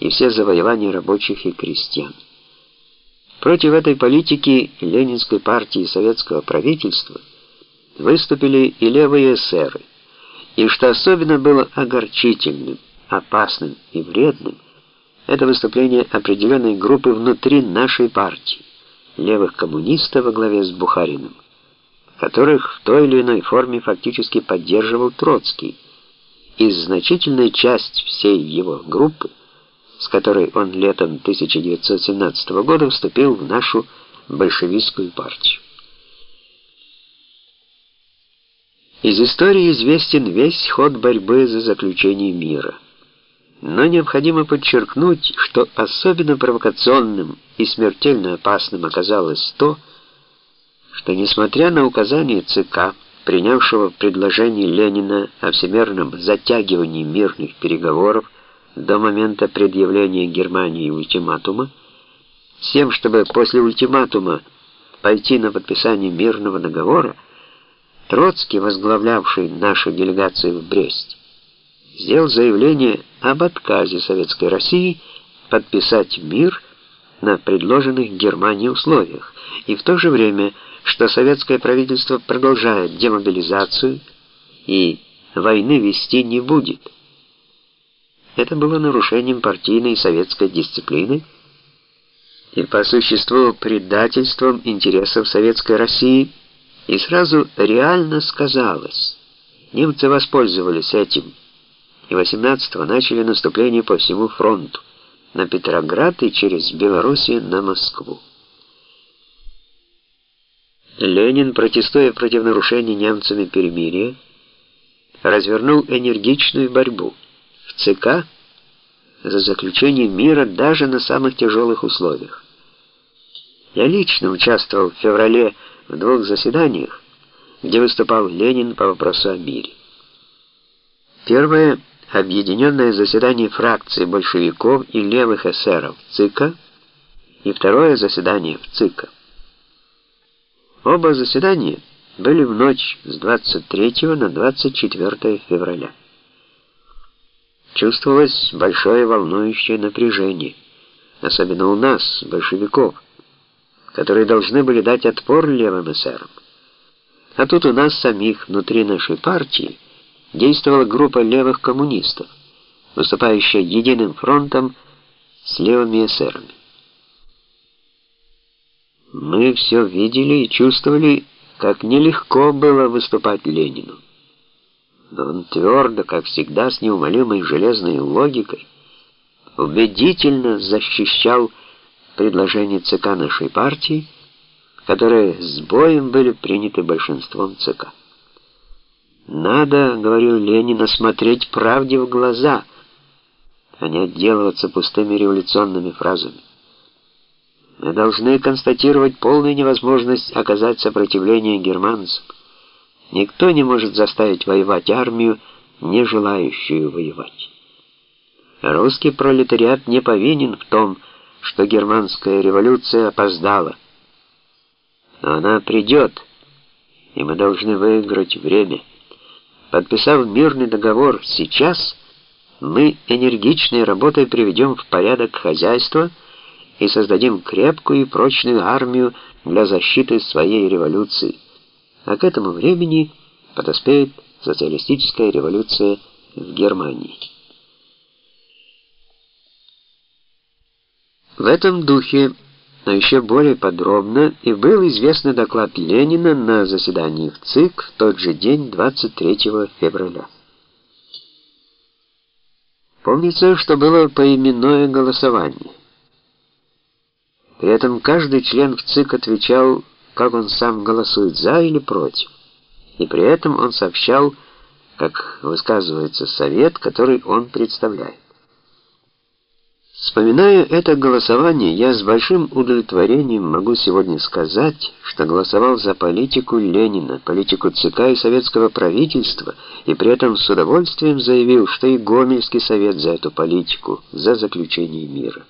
и все завоевания рабочих и крестьян. Против этой политики Ленинской партии и советского правительства выступили и левые эсеры. И что особенно было огорчительным, опасным и вредным, это выступление определенной группы внутри нашей партии, левых коммунистов во главе с Бухариным, которых в той или иной форме фактически поддерживал Троцкий, и значительная часть всей его группы с которой он летом 1917 года вступил в нашу большевистскую партию. Из истории известен весь ход борьбы за заключение мира. Но необходимо подчеркнуть, что особенно провокационным и смертельно опасным оказалось то, что несмотря на указание ЦК, принявшего предложение Ленина о всемирном затягивании мирных переговоров до момента предъявления Германии ультиматума, с тем, чтобы после ультиматума пойти на подписание мирного договора, Троцкий, возглавлявший нашу делегацию в Брест, сделал заявление об отказе Советской России подписать мир на предложенных Германии условиях, и в то же время, что советское правительство продолжает демобилизацию и войны вести не будет. Это было нарушением партийной и советской дисциплины и по существу предательством интересов советской России, и сразу реально сказалось. Немцы воспользовались этим, и 18-го начали наступление по всему фронту, на Петроград и через Белоруссию на Москву. Ленин, протестуя против нарушения немцами перемирия, развернул энергичную борьбу – ЦК за заключение мира даже на самых тяжелых условиях. Я лично участвовал в феврале в двух заседаниях, где выступал Ленин по вопросу о мире. Первое – объединенное заседание фракции большевиков и левых эсеров ЦИКа, и второе заседание в ЦИКа. Оба заседания были в ночь с 23 на 24 февраля. Чувствовалось большое волнующее напряжение, особенно у нас, большевиков, которые должны были дать отпор левым эсерам. А тут у нас самих, внутри нашей партии, действовала группа левых коммунистов, выступающая единым фронтом с левыми эсерами. Мы все видели и чувствовали, как нелегко было выступать Ленину но он твердо, как всегда, с неумолимой железной логикой, убедительно защищал предложения ЦК нашей партии, которые с боем были приняты большинством ЦК. «Надо, — говорил Ленин, — смотреть правде в глаза, а не отделываться пустыми революционными фразами. Мы должны констатировать полную невозможность оказать сопротивление германцам, Никто не может заставить воевать армию, не желающую воевать. Русский пролетариат не повинен в том, что германская революция опоздала. Но она придет, и мы должны выиграть время. Подписав мирный договор сейчас, мы энергичной работой приведем в порядок хозяйство и создадим крепкую и прочную армию для защиты своей революции а к этому времени подоспеет социалистическая революция в Германии. В этом духе, но еще более подробно, и был известный доклад Ленина на заседании в ЦИК в тот же день, 23 февраля. Помнится, что было поименное голосование. При этом каждый член в ЦИК отвечал как он сам голосует за или против. И при этом он сообщал, как высказывается совет, который он представляет. Вспоминая это голосование, я с большим удовлетворением могу сегодня сказать, что голосовал за политику Ленина, политику ЦК и советского правительства, и при этом с удовольствием заявил, что и Гомельский совет за эту политику, за заключение мира.